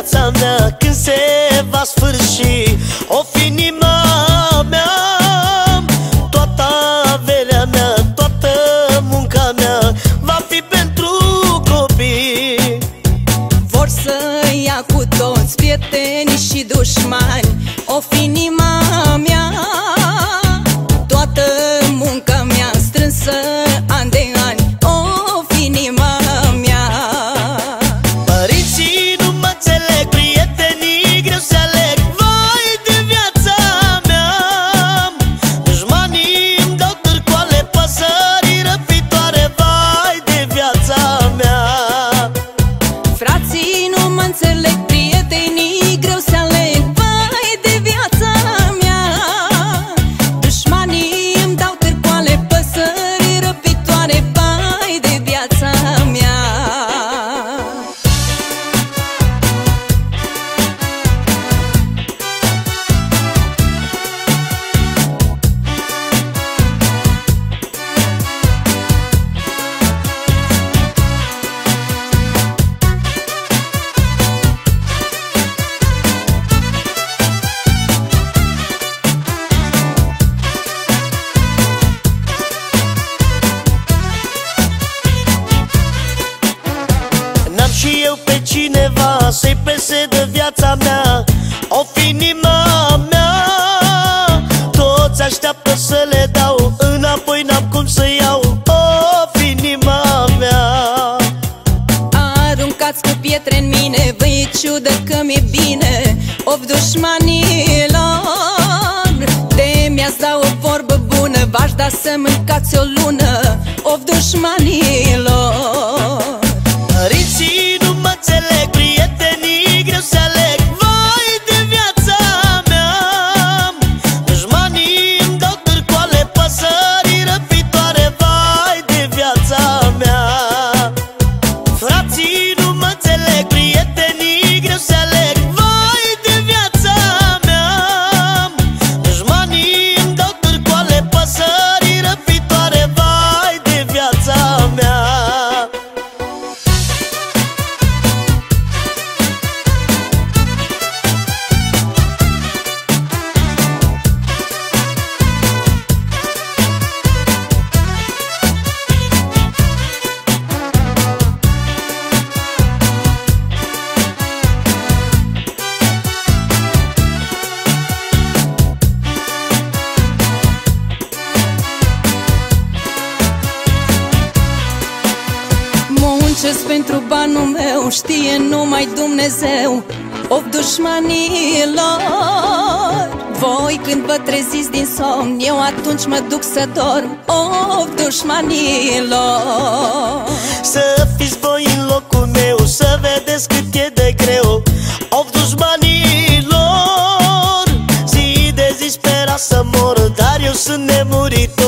viața mea Când se va sfârși. O fi inima mea Toată averea mea Toată munca mea Va fi pentru copii. Vor să ia cu toți prieteni și dușmani. O fi inima Aruncați cu pietre în mine Vă e ciudă că mi-e bine. Of dușmanilor De mi-ați da o vorbă bună V-aș da să mâncați o lună. Of dușmanilor Muncesc pentru banul meu Știe numai Dumnezeu. Of dușmanilor Voi când vă treziți din somn Eu atunci mă duc să dorm. Of dușmanilor. Să fiți voi în locul meu Să vedeți cât e de greu. Of dușmanilor Zi de zi spera să mor Dar eu sunt nemuritor